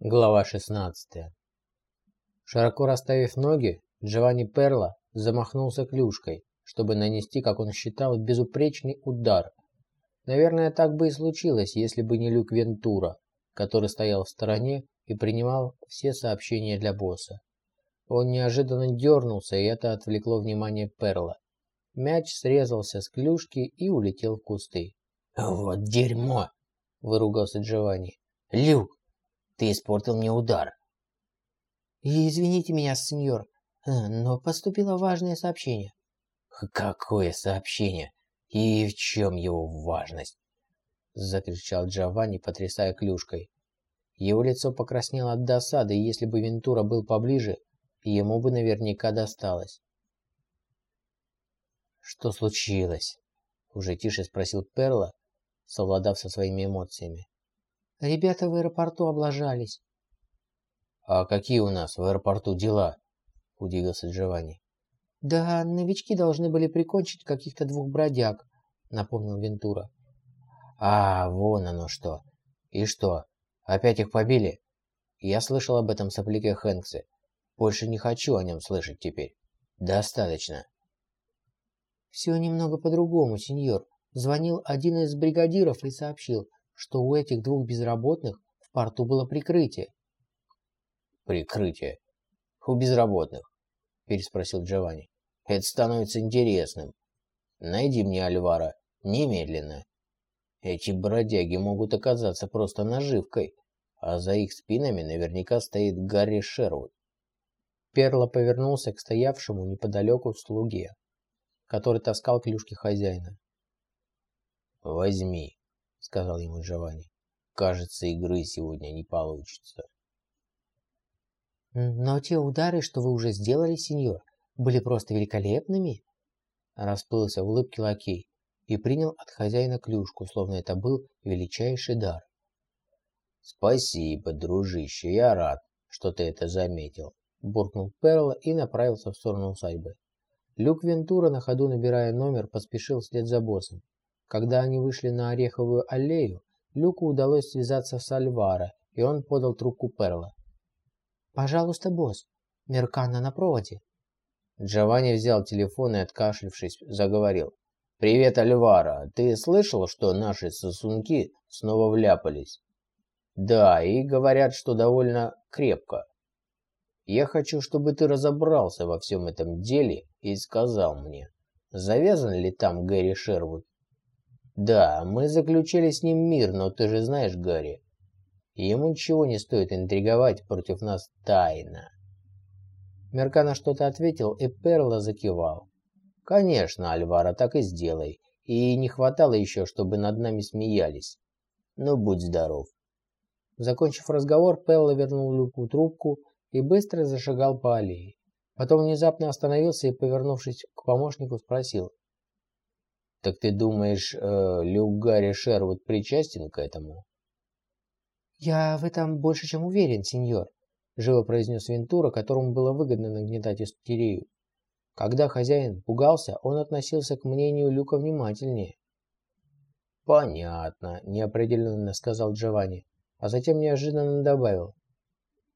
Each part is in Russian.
Глава 16 Широко расставив ноги, Джованни Перло замахнулся клюшкой, чтобы нанести, как он считал, безупречный удар. Наверное, так бы и случилось, если бы не Люк Вентура, который стоял в стороне и принимал все сообщения для босса. Он неожиданно дернулся, и это отвлекло внимание Перла. Мяч срезался с клюшки и улетел в кусты. «Вот дерьмо!» – выругался Джованни. «Люк, ты испортил мне удар. Извините меня, сеньор, э, но поступило важное сообщение. Какое сообщение? И в чем его важность? Закричал Джованни, потрясая клюшкой. Его лицо покраснело от досады, и если бы Вентура был поближе, ему бы наверняка досталось. «Что случилось?» – уже тише спросил Перла, совладав со своими эмоциями. Ребята в аэропорту облажались. «А какие у нас в аэропорту дела?» – удивился Джованни. «Да новички должны были прикончить каких-то двух бродяг», – напомнил Вентура. «А, вон оно что. И что, опять их побили? Я слышал об этом сопляке Хэнксе. Больше не хочу о нем слышать теперь. Достаточно». «Все немного по-другому, сеньор. Звонил один из бригадиров и сообщил, что у этих двух безработных в порту было прикрытие. «Прикрытие? У безработных?» – переспросил Джованни. «Это становится интересным. Найди мне Альвара. Немедленно. Эти бродяги могут оказаться просто наживкой, а за их спинами наверняка стоит Гарри Шервуд». Перло повернулся к стоявшему неподалеку слуге, который таскал клюшки хозяина. «Возьми», сказал ему Джованни. Кажется, игры сегодня не получится. Но те удары, что вы уже сделали, сеньор, были просто великолепными. Расплылся в улыбке лакей и принял от хозяина клюшку, словно это был величайший дар. «Спасибо, дружище, я рад, что ты это заметил», – буркнул Перл и направился в сторону усадьбы. Люк Вентура, на ходу набирая номер, поспешил вслед за боссом. Когда они вышли на Ореховую аллею, Люку удалось связаться с Альваро, и он подал трубку Перла. «Пожалуйста, босс, Меркана на проводе». Джованни взял телефон и, откашлившись, заговорил. «Привет, Альвара. Ты слышал, что наши сосунки снова вляпались?» «Да, и говорят, что довольно крепко. Я хочу, чтобы ты разобрался во всем этом деле и сказал мне, завязан ли там Гэри Шервуд да, мы заключили с ним мир, но ты же знаешь, Гарри, ему ничего не стоит интриговать против нас тайно. Меркана что-то ответил, и Перла закивал. Конечно, Альвара, так и сделай. И не хватало еще, чтобы над нами смеялись. Ну, будь здоров. Закончив разговор, Перла вернул Люку трубку и быстро зашагал по аллее. Потом внезапно остановился и, повернувшись к помощнику, спросил. Так ты думаешь, э, Люк Гарри Шервуд причастен к этому? Я в этом больше чем уверен, сеньор, живо произнес Вентура, которому было выгодно нагнетать истерию. Когда хозяин пугался, он относился к мнению Люка внимательнее. «Понятно», – неопределенно сказал Джованни, а затем неожиданно добавил.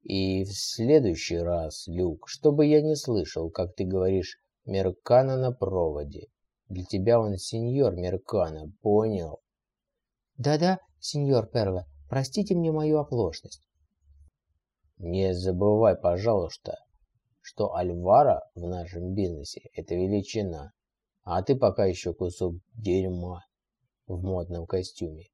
«И в следующий раз, Люк, чтобы я не слышал, как ты говоришь «Меркана на проводе», для тебя он сеньор Меркана, понял? Да-да, сеньор Перла, простите мне мою оплошность. Не забывай, пожалуйста, что Альвара в нашем бизнесе – это величина, а ты пока еще кусок дерьма в модном костюме.